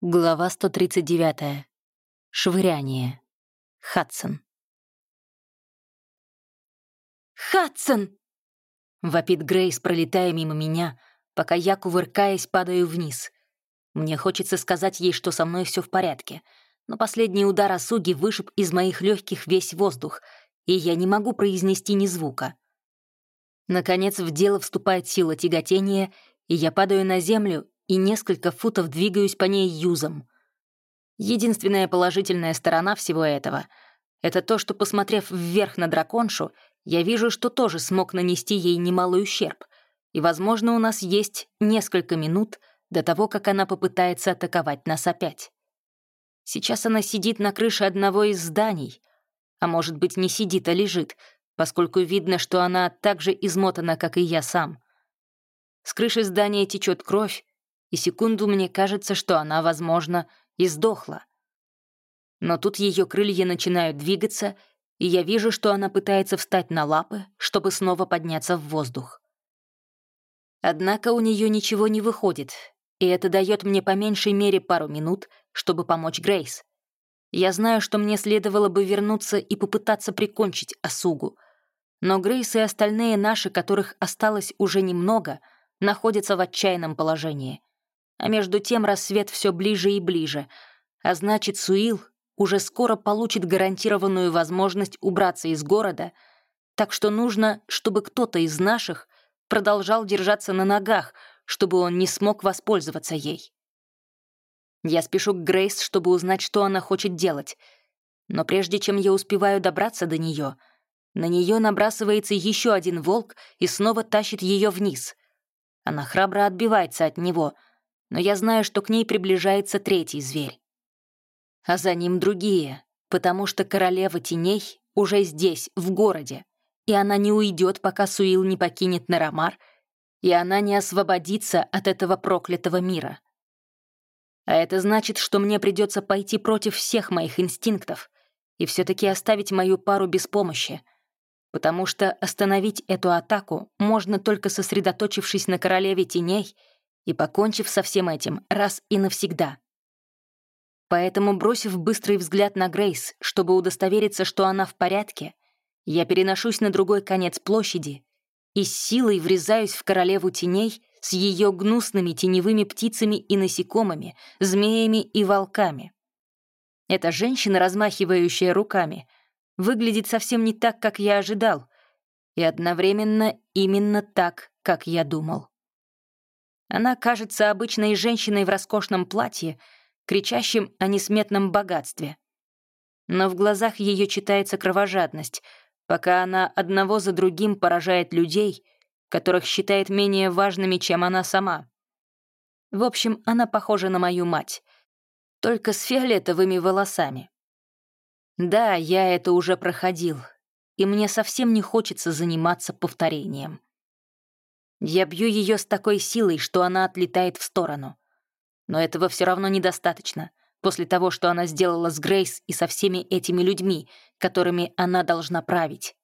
Глава 139. Швыряние. Хадсон. «Хадсон!» — вопит Грейс, пролетая мимо меня, пока я, кувыркаясь, падаю вниз. Мне хочется сказать ей, что со мной все в порядке, но последний удар Асуги вышиб из моих легких весь воздух, и я не могу произнести ни звука. Наконец в дело вступает сила тяготения, и я падаю на землю и несколько футов двигаюсь по ней юзом. Единственная положительная сторона всего этого — это то, что, посмотрев вверх на драконшу, я вижу, что тоже смог нанести ей немалый ущерб, и, возможно, у нас есть несколько минут до того, как она попытается атаковать нас опять. Сейчас она сидит на крыше одного из зданий, а может быть, не сидит, а лежит, поскольку видно, что она так же измотана, как и я сам. С крыши здания течет кровь, и секунду мне кажется, что она, возможно, и сдохла. Но тут ее крылья начинают двигаться, и я вижу, что она пытается встать на лапы, чтобы снова подняться в воздух. Однако у нее ничего не выходит, и это дает мне по меньшей мере пару минут, чтобы помочь Грейс. Я знаю, что мне следовало бы вернуться и попытаться прикончить Асугу, но Грейс и остальные наши, которых осталось уже немного, находятся в отчаянном положении. А между тем рассвет все ближе и ближе, а значит, Суил уже скоро получит гарантированную возможность убраться из города, так что нужно, чтобы кто-то из наших продолжал держаться на ногах, чтобы он не смог воспользоваться ей. Я спешу к Грейс, чтобы узнать, что она хочет делать, но прежде чем я успеваю добраться до нее, на нее набрасывается еще один волк и снова тащит ее вниз. Она храбро отбивается от него — но я знаю, что к ней приближается третий зверь. А за ним другие, потому что королева теней уже здесь, в городе, и она не уйдет, пока Суил не покинет Нарамар, и она не освободится от этого проклятого мира. А это значит, что мне придется пойти против всех моих инстинктов и все-таки оставить мою пару без помощи, потому что остановить эту атаку можно только сосредоточившись на королеве теней — и покончив со всем этим раз и навсегда. Поэтому, бросив быстрый взгляд на Грейс, чтобы удостовериться, что она в порядке, я переношусь на другой конец площади и с силой врезаюсь в королеву теней с ее гнусными теневыми птицами и насекомыми, змеями и волками. Эта женщина, размахивающая руками, выглядит совсем не так, как я ожидал, и одновременно именно так, как я думал. Она кажется обычной женщиной в роскошном платье, кричащим о несметном богатстве. Но в глазах ее читается кровожадность, пока она одного за другим поражает людей, которых считает менее важными, чем она сама. В общем, она похожа на мою мать, только с фиолетовыми волосами. Да, я это уже проходил, и мне совсем не хочется заниматься повторением. Я бью ее с такой силой, что она отлетает в сторону. Но этого все равно недостаточно, после того, что она сделала с Грейс и со всеми этими людьми, которыми она должна править.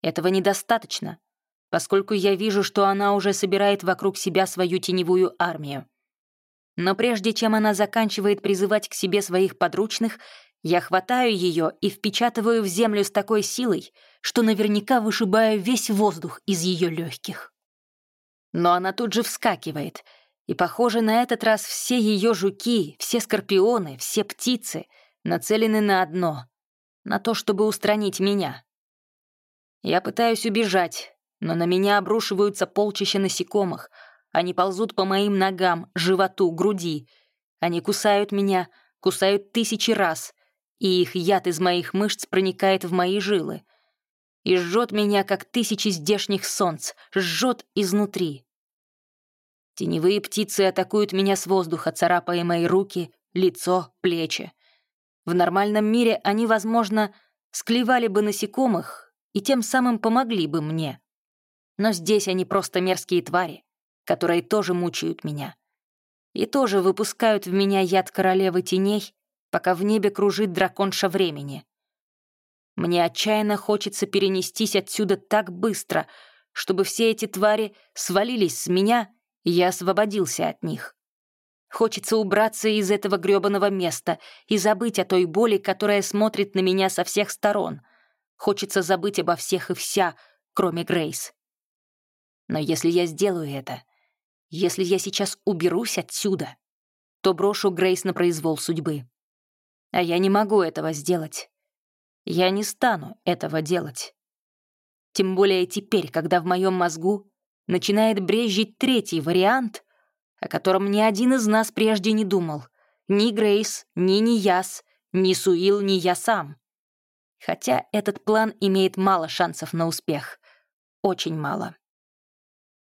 Этого недостаточно, поскольку я вижу, что она уже собирает вокруг себя свою теневую армию. Но прежде чем она заканчивает призывать к себе своих подручных, я хватаю ее и впечатываю в землю с такой силой, что наверняка вышибаю весь воздух из ее легких. Но она тут же вскакивает, и, похоже, на этот раз все ее жуки, все скорпионы, все птицы нацелены на одно — на то, чтобы устранить меня. Я пытаюсь убежать, но на меня обрушиваются полчища насекомых. Они ползут по моим ногам, животу, груди. Они кусают меня, кусают тысячи раз, и их яд из моих мышц проникает в мои жилы — и жжет меня, как тысячи здешних солнц, жжет изнутри. Теневые птицы атакуют меня с воздуха, царапая мои руки, лицо, плечи. В нормальном мире они, возможно, склевали бы насекомых и тем самым помогли бы мне. Но здесь они просто мерзкие твари, которые тоже мучают меня. И тоже выпускают в меня яд королевы теней, пока в небе кружит драконша времени. Мне отчаянно хочется перенестись отсюда так быстро, чтобы все эти твари свалились с меня, и я освободился от них. Хочется убраться из этого грёбаного места и забыть о той боли, которая смотрит на меня со всех сторон. Хочется забыть обо всех и вся, кроме Грейс. Но если я сделаю это, если я сейчас уберусь отсюда, то брошу Грейс на произвол судьбы. А я не могу этого сделать. Я не стану этого делать. Тем более теперь, когда в моем мозгу начинает брезжить третий вариант, о котором ни один из нас прежде не думал. Ни Грейс, ни Нияс, ни Суил, ни я сам. Хотя этот план имеет мало шансов на успех. Очень мало.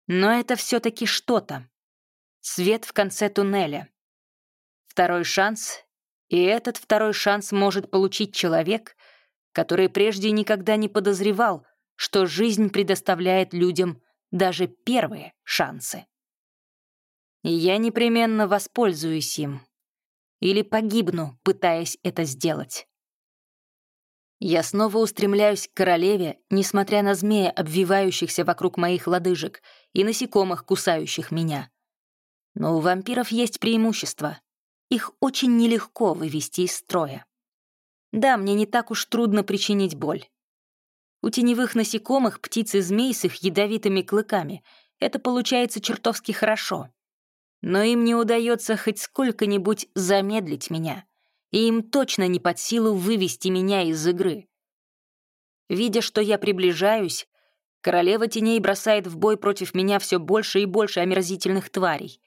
Но это все-таки что-то. Свет в конце туннеля. Второй шанс, и этот второй шанс может получить человек, который прежде никогда не подозревал, что жизнь предоставляет людям даже первые шансы. И я непременно воспользуюсь им. Или погибну, пытаясь это сделать. Я снова устремляюсь к королеве, несмотря на змея, обвивающихся вокруг моих лодыжек, и насекомых, кусающих меня. Но у вампиров есть преимущество. Их очень нелегко вывести из строя. Да, мне не так уж трудно причинить боль. У теневых насекомых, птиц и змей с их ядовитыми клыками это получается чертовски хорошо. Но им не удается хоть сколько-нибудь замедлить меня, и им точно не под силу вывести меня из игры. Видя, что я приближаюсь, королева теней бросает в бой против меня все больше и больше омерзительных тварей.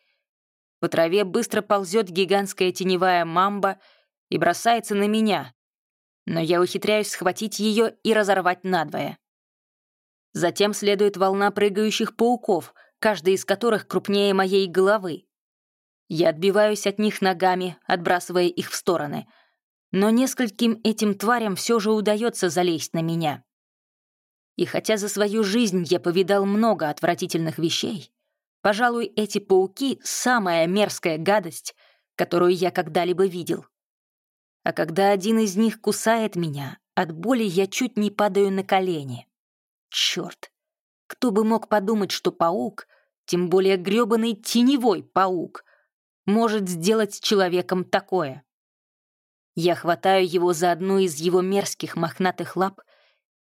По траве быстро ползет гигантская теневая мамба и бросается на меня, но я ухитряюсь схватить ее и разорвать надвое. Затем следует волна прыгающих пауков, каждый из которых крупнее моей головы. Я отбиваюсь от них ногами, отбрасывая их в стороны. Но нескольким этим тварям все же удается залезть на меня. И хотя за свою жизнь я повидал много отвратительных вещей, пожалуй, эти пауки — самая мерзкая гадость, которую я когда-либо видел. А когда один из них кусает меня, от боли я чуть не падаю на колени. Черт! Кто бы мог подумать, что паук, тем более грёбаный теневой паук, может сделать с человеком такое? Я хватаю его за одну из его мерзких мохнатых лап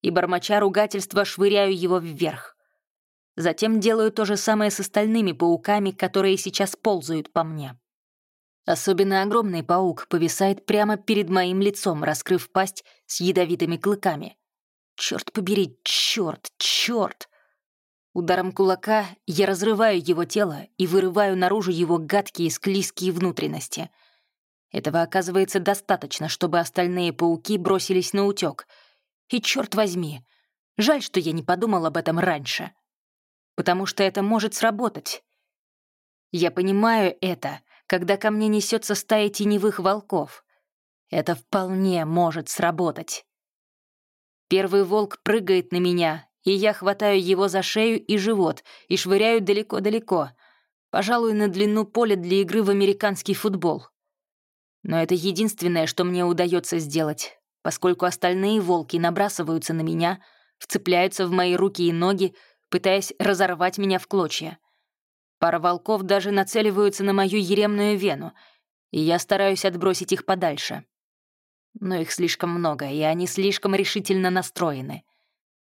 и, бормоча ругательства, швыряю его вверх. Затем делаю то же самое с остальными пауками, которые сейчас ползают по мне. Особенно огромный паук повисает прямо перед моим лицом, раскрыв пасть с ядовитыми клыками. Черт побери, черт, черт! Ударом кулака я разрываю его тело и вырываю наружу его гадкие склизкие внутренности. Этого оказывается достаточно, чтобы остальные пауки бросились на утёк. И черт возьми, жаль, что я не подумал об этом раньше. Потому что это может сработать. Я понимаю это, когда ко мне несется стая теневых волков. Это вполне может сработать. Первый волк прыгает на меня, и я хватаю его за шею и живот и швыряю далеко-далеко, пожалуй, на длину поля для игры в американский футбол. Но это единственное, что мне удается сделать, поскольку остальные волки набрасываются на меня, вцепляются в мои руки и ноги, пытаясь разорвать меня в клочья. Пара волков даже нацеливаются на мою еремную вену, и я стараюсь отбросить их подальше. Но их слишком много, и они слишком решительно настроены.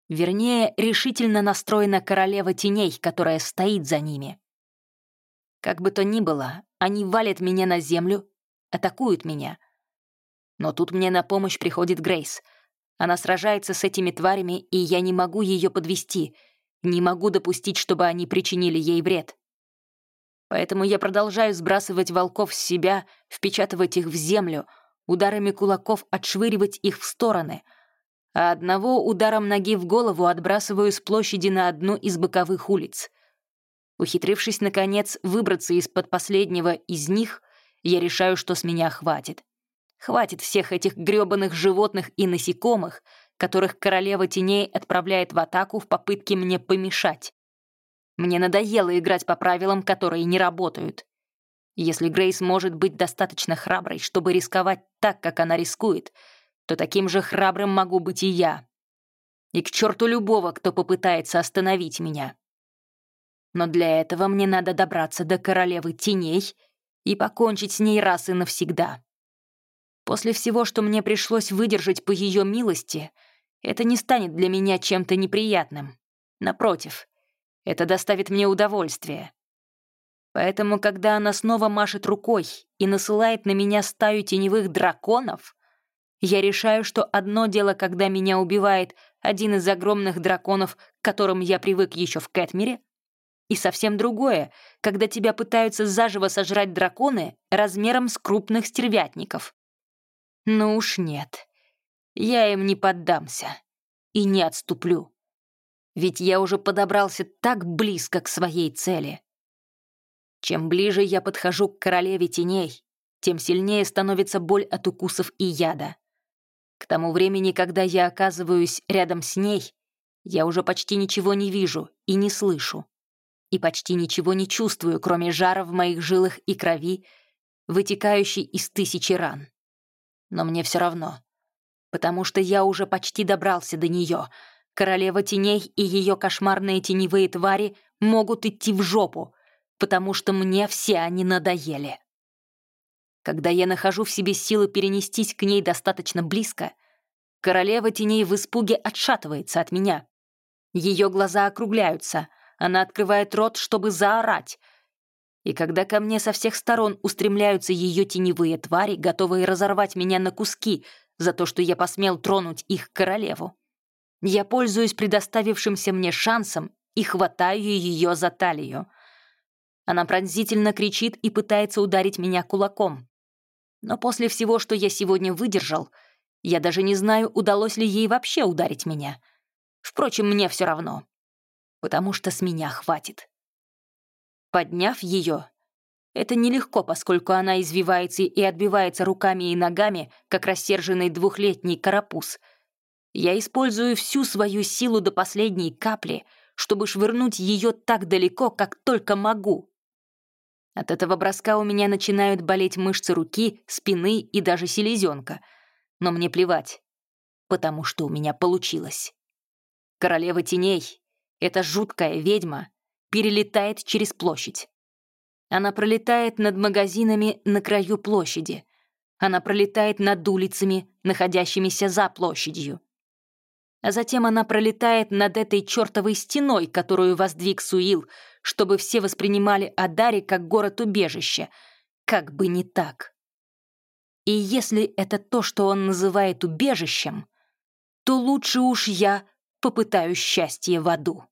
Вернее, решительно настроена королева теней, которая стоит за ними. Как бы то ни было, они валят меня на землю, атакуют меня. Но тут мне на помощь приходит Грейс. Она сражается с этими тварями, и я не могу ее подвести, не могу допустить, чтобы они причинили ей вред. Поэтому я продолжаю сбрасывать волков с себя, впечатывать их в землю, ударами кулаков отшвыривать их в стороны, а одного ударом ноги в голову отбрасываю с площади на одну из боковых улиц. Ухитрившись, наконец, выбраться из-под последнего из них, я решаю, что с меня хватит. Хватит всех этих грёбаных животных и насекомых, которых королева теней отправляет в атаку в попытке мне помешать. Мне надоело играть по правилам, которые не работают. Если Грейс может быть достаточно храброй, чтобы рисковать так, как она рискует, то таким же храбрым могу быть и я. И к черту любого, кто попытается остановить меня. Но для этого мне надо добраться до королевы теней и покончить с ней раз и навсегда. После всего, что мне пришлось выдержать по ее милости, это не станет для меня чем-то неприятным. Напротив, это доставит мне удовольствие. Поэтому, когда она снова машет рукой и насылает на меня стаю теневых драконов, я решаю, что одно дело, когда меня убивает один из огромных драконов, к которым я привык еще в Кэтмере, и совсем другое, когда тебя пытаются заживо сожрать драконы размером с крупных стервятников. Ну уж нет, я им не поддамся и не отступлю. Ведь я уже подобрался так близко к своей цели. Чем ближе я подхожу к королеве теней, тем сильнее становится боль от укусов и яда. К тому времени, когда я оказываюсь рядом с ней, я уже почти ничего не вижу и не слышу и почти ничего не чувствую, кроме жара в моих жилах и крови, вытекающей из тысячи ран. Но мне все равно, потому что я уже почти добрался до нее. Королева теней и ее кошмарные теневые твари могут идти в жопу, потому что мне все они надоели. Когда я нахожу в себе силы перенестись к ней достаточно близко, королева теней в испуге отшатывается от меня. Ее глаза округляются, она открывает рот, чтобы заорать. И когда ко мне со всех сторон устремляются ее теневые твари, готовые разорвать меня на куски за то, что я посмел тронуть их королеву, я пользуюсь предоставившимся мне шансом и хватаю ее за талию. Она пронзительно кричит и пытается ударить меня кулаком. Но после всего, что я сегодня выдержал, я даже не знаю, удалось ли ей вообще ударить меня. Впрочем, мне все равно потому что с меня хватит. Подняв ее, это нелегко, поскольку она извивается и отбивается руками и ногами, как рассерженный двухлетний карапуз. Я использую всю свою силу до последней капли, чтобы швырнуть ее так далеко, как только могу. От этого броска у меня начинают болеть мышцы руки, спины и даже селезенка. Но мне плевать, потому что у меня получилось. Королева теней эта жуткая ведьма перелетает через площадь. Она пролетает над магазинами на краю площади. Она пролетает над улицами, находящимися за площадью. А затем она пролетает над этой чертовой стеной, которую воздвиг Суил, чтобы все воспринимали Адари как город-убежище. Как бы не так. И если это то, что он называет убежищем, то лучше уж я попытаюсь счастье в аду.